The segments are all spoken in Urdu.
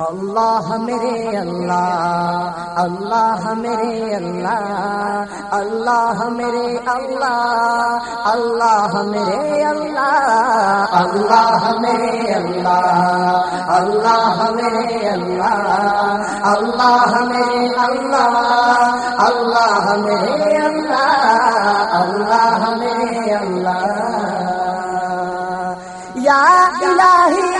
اللہ میرے اللہ اللہ میرے اللہ اللہ میرے اللہ اللہ میرے اللہ اللہ میرے اللہ اللہ میرے اللہ اللہ میرے اللہ اللہ میرے اللہ اللہ میرے اللہ۔ یا الہی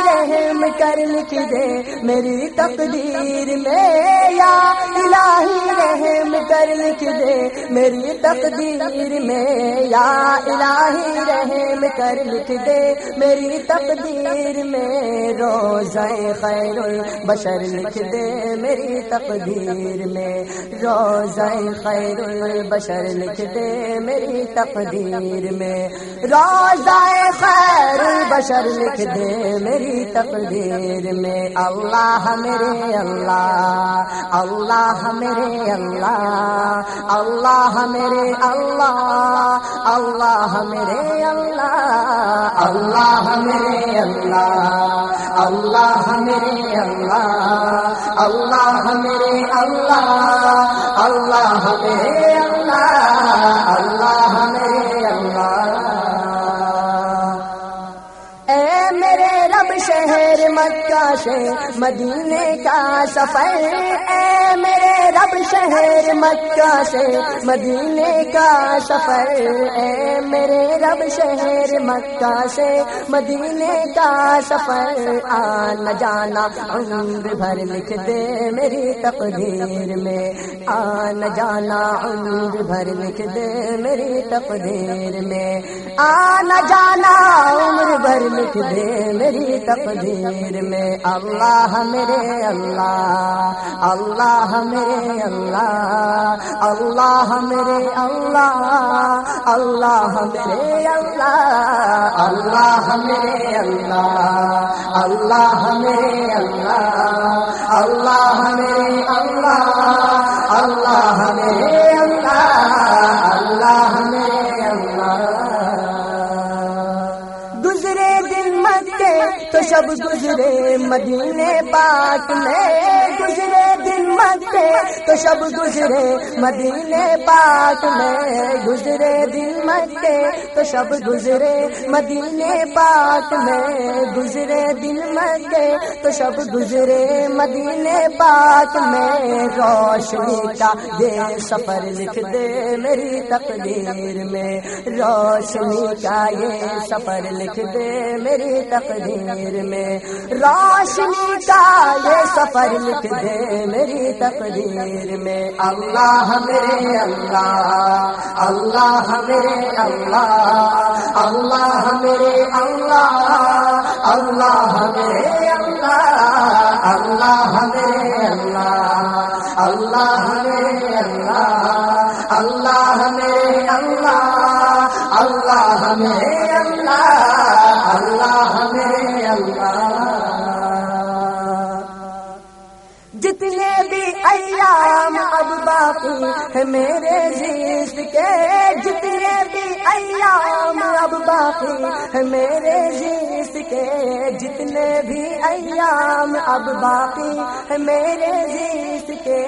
کر لکھ دے میری تقدیر میں، یا الہی رحم کر لکھ دے میری تقدیر میں، یا الہی رحم کر لکھ دے میری تقدیر میں۔ روزہ خیر البشر لکھ دے میری تقدیر میں۔ روزہ خیر البشر لکھ دے میری تقدیر میں۔ روزہ خیر البشر لکھ دے میری تقدیر تقدیر میں اللہ میرے اللہ اللہ میرے اللہ اللہ میرے اللہ اللہ میرے اللہ اللہ میرے اللہ اللہ میرے اللہ اللہ میرے اللہ اللہ میرے اللہ اللہ میرے اللہ شہر مکہ سے مدینے کا سفر اے میرے رب شہر مکہ سے مدینے کا سفر اے میرے رب شہر مکہ سے مدینے کا سفر آنا جانا عمر بھر لکھ دے میری تقدیر میں آنا جانا عمر بھر لکھ دے میری تقدیر میں آنا جانا عمر بھر لکھ دے میری تقدیر میں اللہ میرے اللہ اللہ میرے اللہ اللہ میرے اللہ اللہ میرے اللہ اللہ میرے اللہ اللہ میرے اللہ اللہ میرے اللہ مدینے پاک میں گزرے۔ دن تو سب گزرے مدینے پاک میں گزرے دن مکے تو سب گزرے مدینے پاک میں گزرے دن مکے تو سب گزرے مدینے پاک میں روشنی کا یہ سفر لکھ دے میری تقدیر میں روشنی کا یہ سفر لکھ دے میری تقدیر میں روشنی کا یہ سفر لکھ دے میری تقدیر میں اللہ میرے اللہ اللہ میرے اللہ اللہ میرے اللہ اللہ میرے اللہ اللہ میرے اللہ اللہ میرے اللہ اللہ میرے اللہ اللہ میرے اللہ اللہ میرے اللہ۔ ایام اب باقی ہے میرے جیس کے جتنے بھی ایام اب باقی ہے میرے جیس کے جتنے بھی ایام اب باقی ہے میرے جیس کے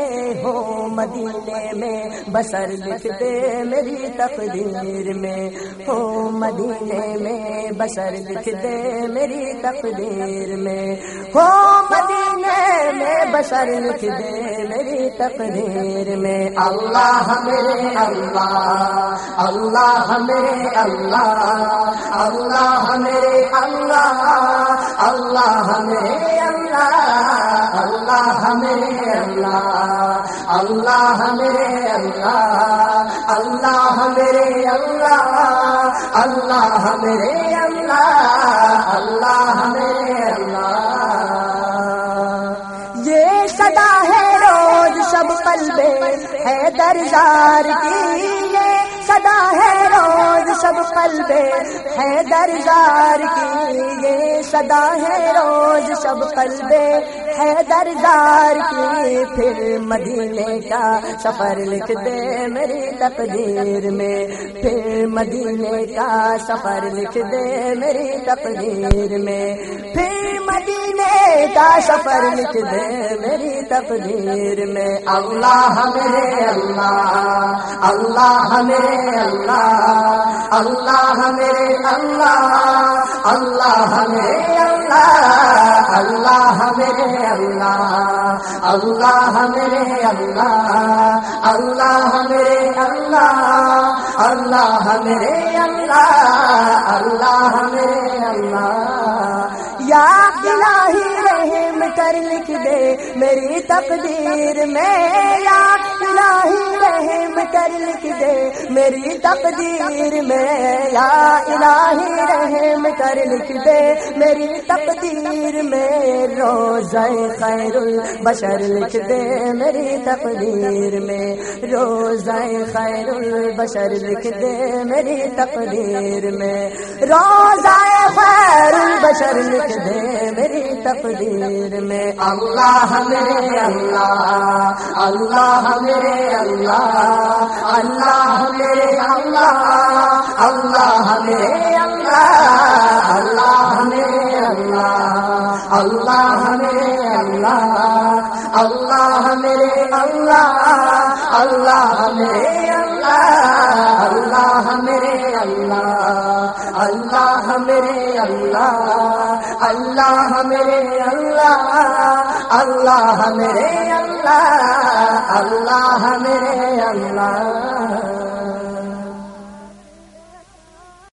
ہو مدینے میں بسر لکھ دے میری تقدیر میں ہو مدینے میں بسر لکھ دے میری تقدیر میں ہو مدینے میں بسر لکھ دے میری تقدیر میں۔ اللہ میرے اللہ اللہ میرے اللہ اللہ میرے اللہ اللہ میرے اللہ اللہ میرے اللہ اللہ میرے اللہ اللہ میرے اللہ اللہ میرے اللہ اللہ میرے اللہ۔ سب قلبے ہے درزار کی یہ صدا ہے روز سب قلبے ہے درزار کی یہ صدا ہے روز سب قلبے ہے درزار کی پھر مدینے کا سفر لکھ دے میری تقدیر میں۔ پھر مدینے کا سفر لکھ دے میری تقدیر میں۔ پھر کا سفر لکھ دے میری تقدیر میں۔ اللہ میرے اللہ اللہ میرے اللہ اللہ میرے اللہ اللہ میرے اللہ اللہ میرے اللہ اللہ میرے اللہ اللہ میرے اللہ اللہ میرے اللہ اللہ میری تقدیر میں یا الہی رحم کر لکھ دے میری تقدیر میں، یا الہی رحم کر لکھ دے میری تقدیر میں روز خیر البشر لکھ دے میری تقدیر میں روز خیر البشر لکھ دے میری تقدیر میں روز خیر البشر لکھ دے میری تقدیر میں۔ اللہ میرے اللہ اللہ میرے اللہ اللہ میرے اللہ اللہ میرے اللہ اللہ میرے اللہ اللہ میرے اللہ اللہ میرے اللہ اللہ میرے اللہ اللہ میرے اللہ اللہ میرے اللہ اللہ میرے اللہ اللہ میرے اللہ اللہ میرے اللہ۔